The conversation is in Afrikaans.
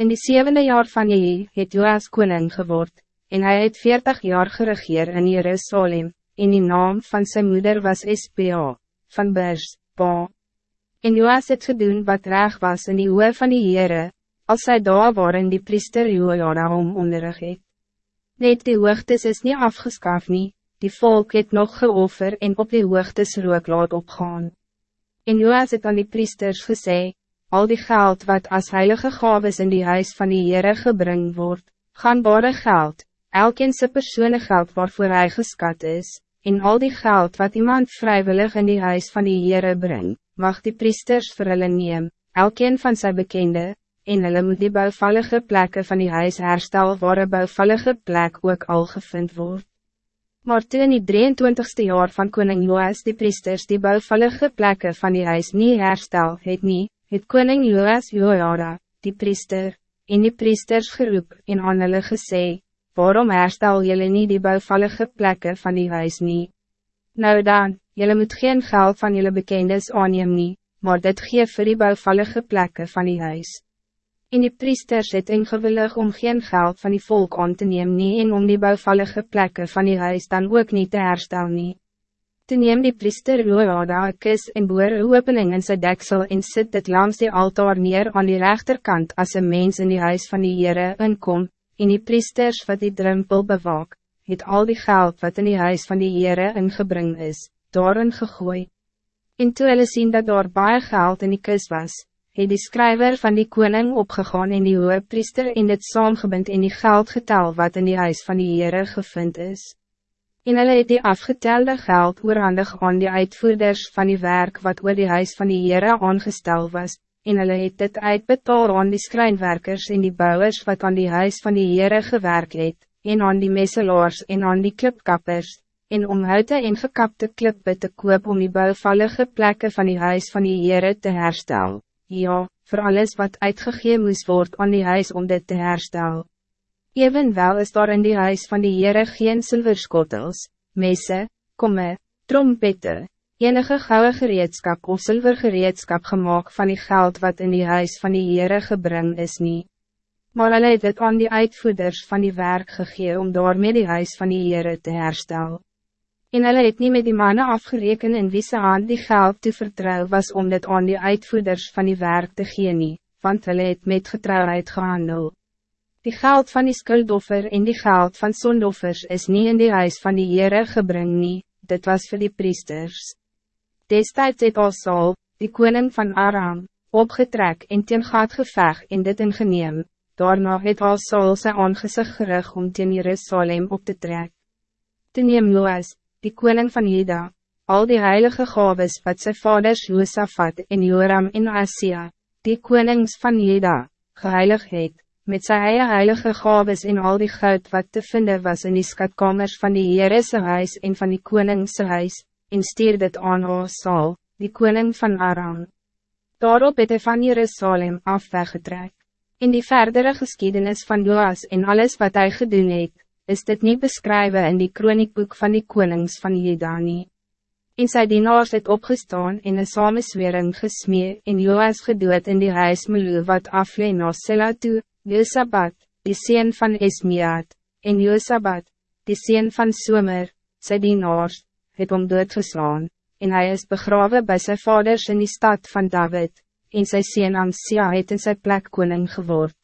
In die zevende jaar van Jehi het Joas koning geword, en hij het veertig jaar geregeer in Jerusalem, en die naam van zijn moeder was SPA, van Bers, Pa. En Joas het gedoen wat reg was in die oor van die Heere, als zij daar waren die priester Joada om onderrig het. Net die hoogtes is niet afgeskaf nie, die volk het nog geoffer en op die hoogtes rook laat opgaan. En Joas het aan die priesters gesê, al die geld wat als heilige gaves in die huis van die Heere gebring wordt, gangbare geld, elkeen sy persoonlijk geld waarvoor hij geskat is, en al die geld wat iemand vrijwillig in die huis van die Heere brengt, mag die priesters vir hulle neem, elkeen van zijn bekende, en hulle moet die bouwvallige plekken van die huis herstel waar een bouwvallige plek ook al gevind wordt. Maar toen in die 23ste jaar van koning Joas die priesters die bouwvallige plekken van die huis niet herstel het nie, het koning Joas Joada, die priester, en die priesters geroep en aan hulle gesê, waarom herstel jullie niet die bouwvallige plekken van die huis nie? Nou dan, jullie moet geen geld van jullie bekendes aanneem nie, maar dit geef vir die bouwvallige plekken van die huis. En die priesters het ingewillig om geen geld van die volk aan te nemen nie en om die bouwvallige plekken van die huis dan ook niet te herstel nie. Toen neem die priester Joada een kus en boer een opening in sy deksel en sit dit langs die altaar neer aan die rechterkant als een mens in die huis van die Heere inkom, en die priesters wat die drempel bewaak, het al die geld wat in die huis van die Heere ingebring is, daarin gegooi. En toe hulle sien dat daar baie geld in die kus was, het die schrijver van die koning opgegaan in die hoge priester en dit saamgebind in die geld getal wat in die huis van die Heere gevind is. En hulle het die afgetelde geld oorhandig aan die uitvoerders van die werk wat oor die huis van die Heere aangestel was, en hulle het dit uitbetaal aan die skrynwerkers en die bouwers wat aan die huis van die Heere gewerk het, en aan die messelaars en aan die klipkappers, en om houte en gekapte klippe te koop om die bouwvallige plekken van die huis van die Heere te herstellen ja, voor alles wat uitgegeven moest worden aan die huis om dit te herstel. Evenwel is daar in die huis van die Heere geen silverskottels, messe, komme, trompette, enige gouden gereedskap of zilvergereedskap gemaakt van die geld wat in die huis van die Heere gebring is niet. Maar hulle het dit aan die uitvoerders van die werk gegee om daarmee die huis van die Heere te herstellen. En hulle het nie met die mannen afgereken in wie se hand die geld te vertrouw was om dit aan die uitvoerders van die werk te gee nie, want hulle het met getrouwheid gehandel. Die geld van die skuldoffer en die geld van zondoffers is niet in die huis van die Heere gebring nie, dit was voor die priesters. Destijds het Asal, die koning van Aram, opgetrek en teen gaat geveg en dit ingeneem, daarna het Asal sy aangezicht gerig om teen Jerusalem op te trek. Toen neem Loas, die koning van Juda, al die heilige gaves wat zijn vaders Josafat en Joram in Asia, die konings van Juda, geheilig het, met sy eie heilige gaves en al die goud wat te vinden was in die skatkamers van die Heerese huis en van die koningse huis, en stuur dit aan Saal, die koning van Aram. Daarop het hy van Jerusalem af weggetrek. In die verdere geschiedenis van Joas en alles wat hij gedoen het, is dit niet beschrijven in die kroniekboek van die konings van Jedani. En sy dienaars het opgestaan en een samenswering gesmee en Joas gedood in die huis Melu wat aflee na Sela toe, Josabat, die sien van Esmiat, en Josabat, die sien van Somer, sy dienaars, het om doodgeslaan, en hij is begraven bij zijn vaders in die stad van David, en sy sien Amsia het in sy plek koning geword.